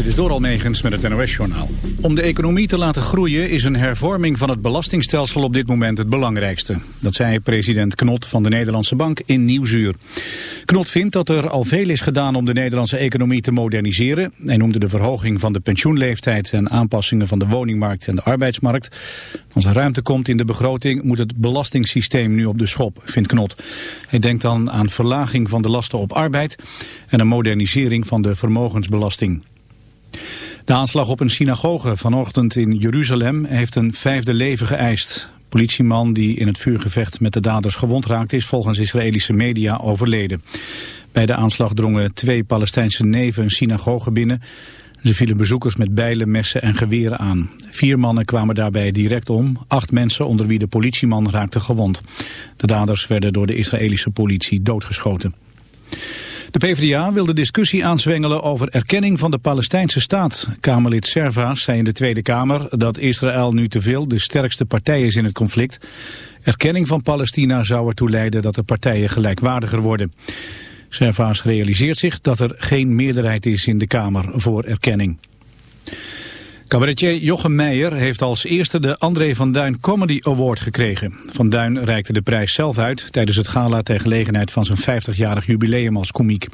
Dit is door Almegens met het NOS-journaal. Om de economie te laten groeien is een hervorming van het belastingstelsel op dit moment het belangrijkste. Dat zei president Knot van de Nederlandse Bank in Nieuwsuur. Knot vindt dat er al veel is gedaan om de Nederlandse economie te moderniseren. Hij noemde de verhoging van de pensioenleeftijd en aanpassingen van de woningmarkt en de arbeidsmarkt. Als er ruimte komt in de begroting moet het belastingssysteem nu op de schop, vindt Knot. Hij denkt dan aan verlaging van de lasten op arbeid en een modernisering van de vermogensbelasting. De aanslag op een synagoge vanochtend in Jeruzalem heeft een vijfde leven geëist. Politieman die in het vuurgevecht met de daders gewond raakte is volgens Israëlische media overleden. Bij de aanslag drongen twee Palestijnse neven een synagoge binnen. Ze vielen bezoekers met bijlen, messen en geweren aan. Vier mannen kwamen daarbij direct om. Acht mensen, onder wie de politieman, raakten gewond. De daders werden door de Israëlische politie doodgeschoten. De PvdA wil de discussie aanzwengelen over erkenning van de Palestijnse staat. Kamerlid Servaas zei in de Tweede Kamer dat Israël nu te veel de sterkste partij is in het conflict. Erkenning van Palestina zou ertoe leiden dat de partijen gelijkwaardiger worden. Servaas realiseert zich dat er geen meerderheid is in de Kamer voor erkenning. Cabaretier Jochem Meijer heeft als eerste de André van Duin Comedy Award gekregen. Van Duin reikte de prijs zelf uit tijdens het gala ter gelegenheid van zijn 50-jarig jubileum als komiek.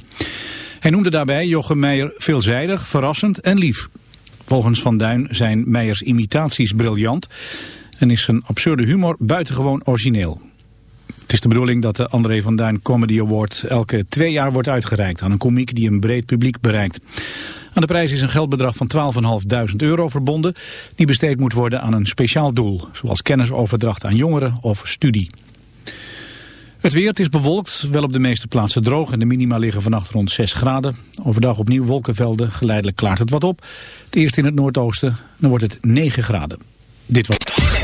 Hij noemde daarbij Jochem Meijer veelzijdig, verrassend en lief. Volgens Van Duin zijn Meijers imitaties briljant en is zijn absurde humor buitengewoon origineel. Het is de bedoeling dat de André van Duin Comedy Award elke twee jaar wordt uitgereikt aan een komiek die een breed publiek bereikt. Aan de prijs is een geldbedrag van 12.500 euro verbonden... die besteed moet worden aan een speciaal doel... zoals kennisoverdracht aan jongeren of studie. Het weer, het is bewolkt, wel op de meeste plaatsen droog... en de minima liggen vannacht rond 6 graden. Overdag opnieuw wolkenvelden, geleidelijk klaart het wat op. Het eerst in het noordoosten, dan wordt het 9 graden. Dit was...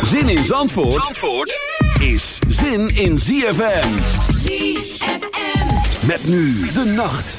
Zin in Zandvoort, Zandvoort is zin in ZFM. ZFM. Met nu de nacht.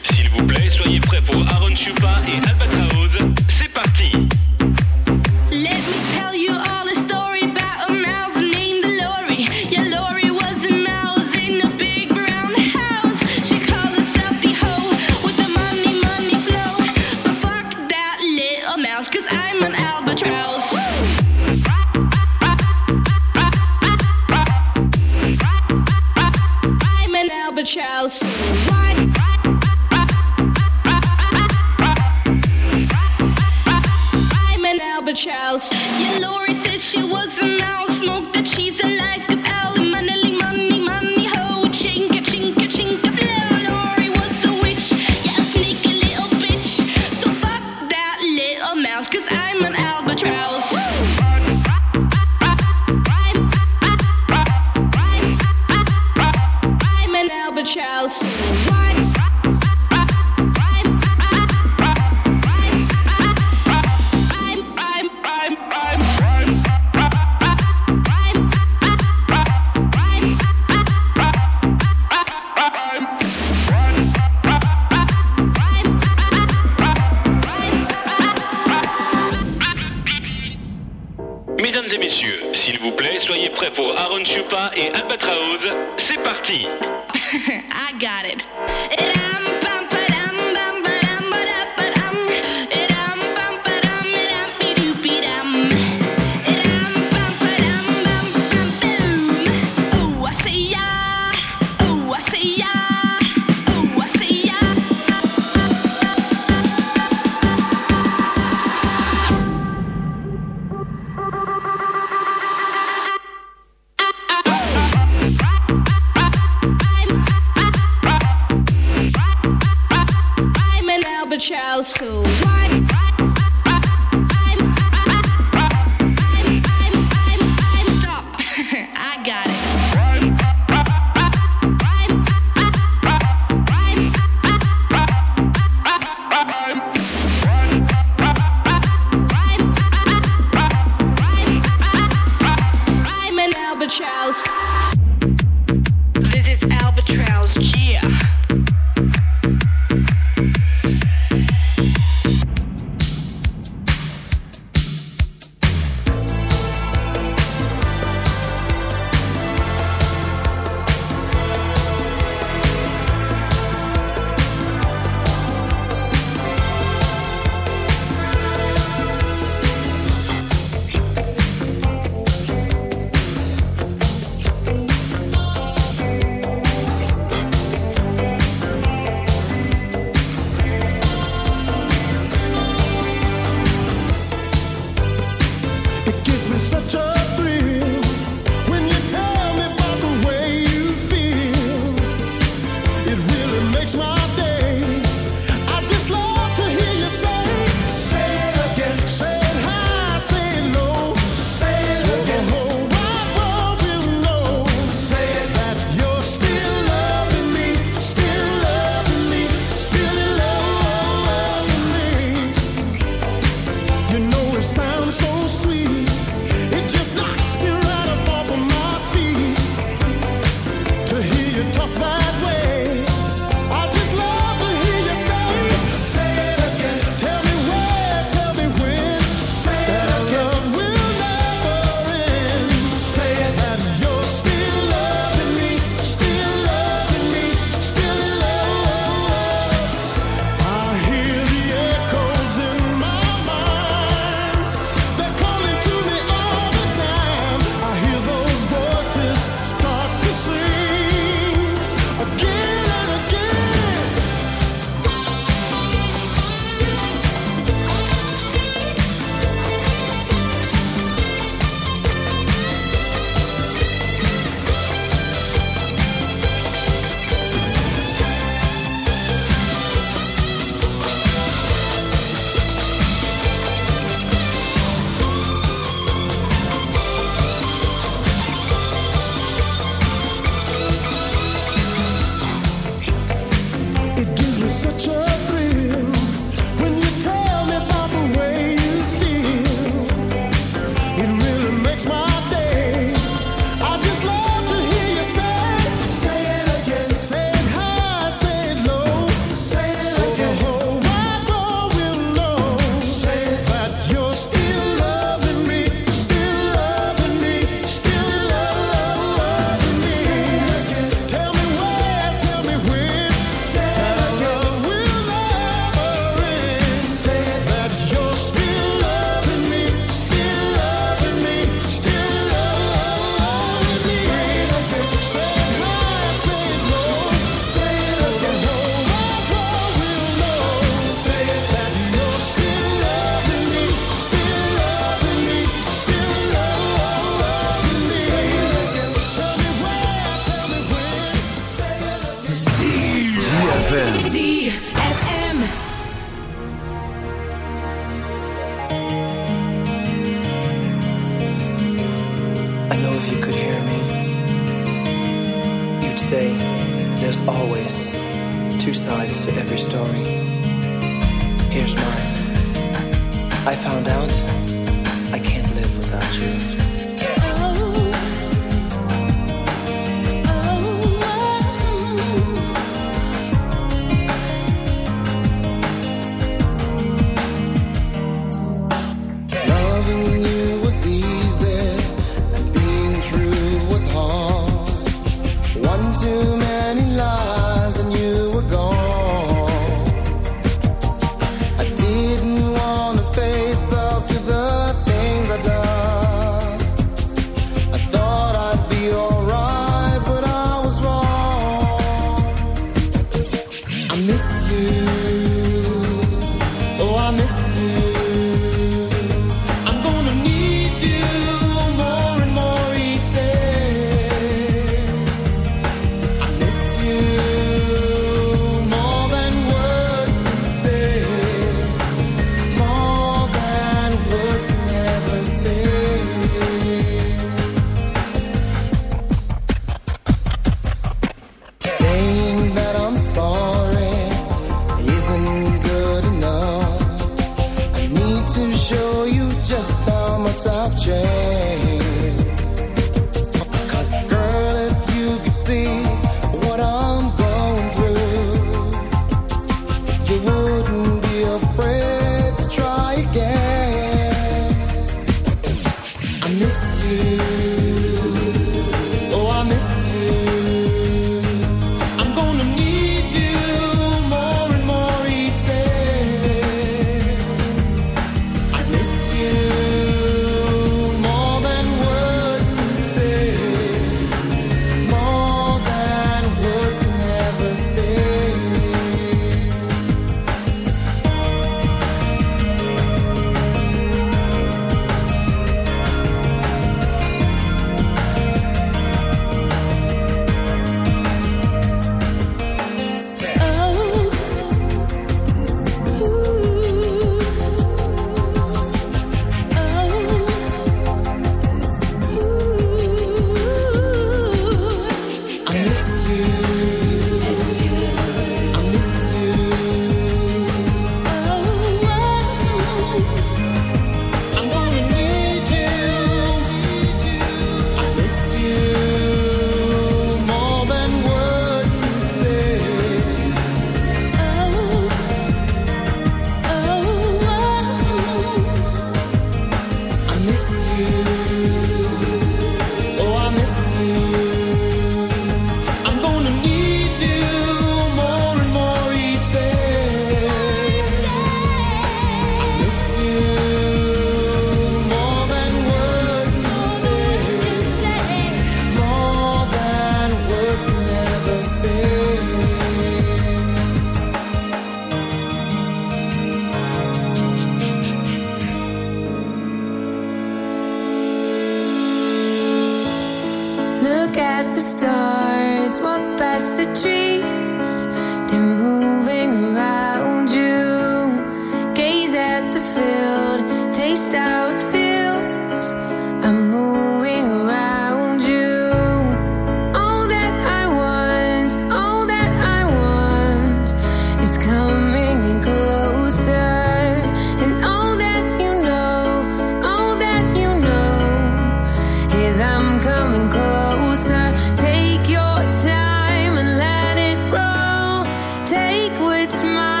Run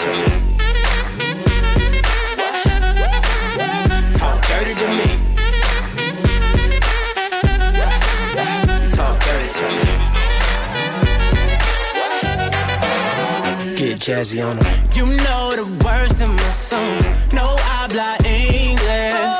Talk dirty to me. Talk dirty to me. Talk dirty to me. Get jazzy on 'em. You know the words in my songs. No habla English.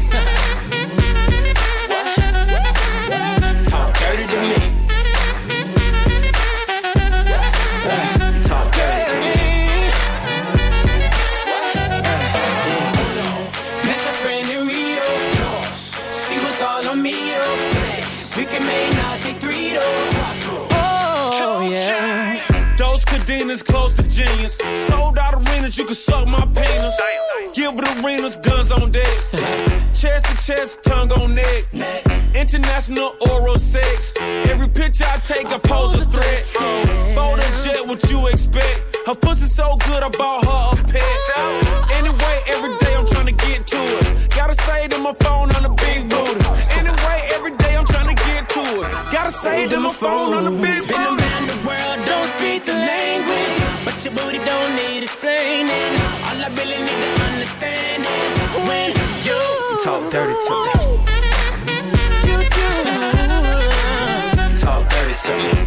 Oh, yeah. Those cadenas close to genius. Sold out arenas, you can suck my penis. Gilbert arenas, guns on deck. chest to chest, tongue on neck. International oral sex. Every picture I take, I pose a threat. Bought a jet, what you expect? Her pussy so good, I bought her a pet. saved in my phone on the beat. Been around oh. the world, don't speak the language. But your booty don't need explaining. All I really need to understand is when you, talk dirty to me. You do. Talk dirty to me.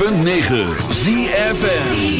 106.9 ZFN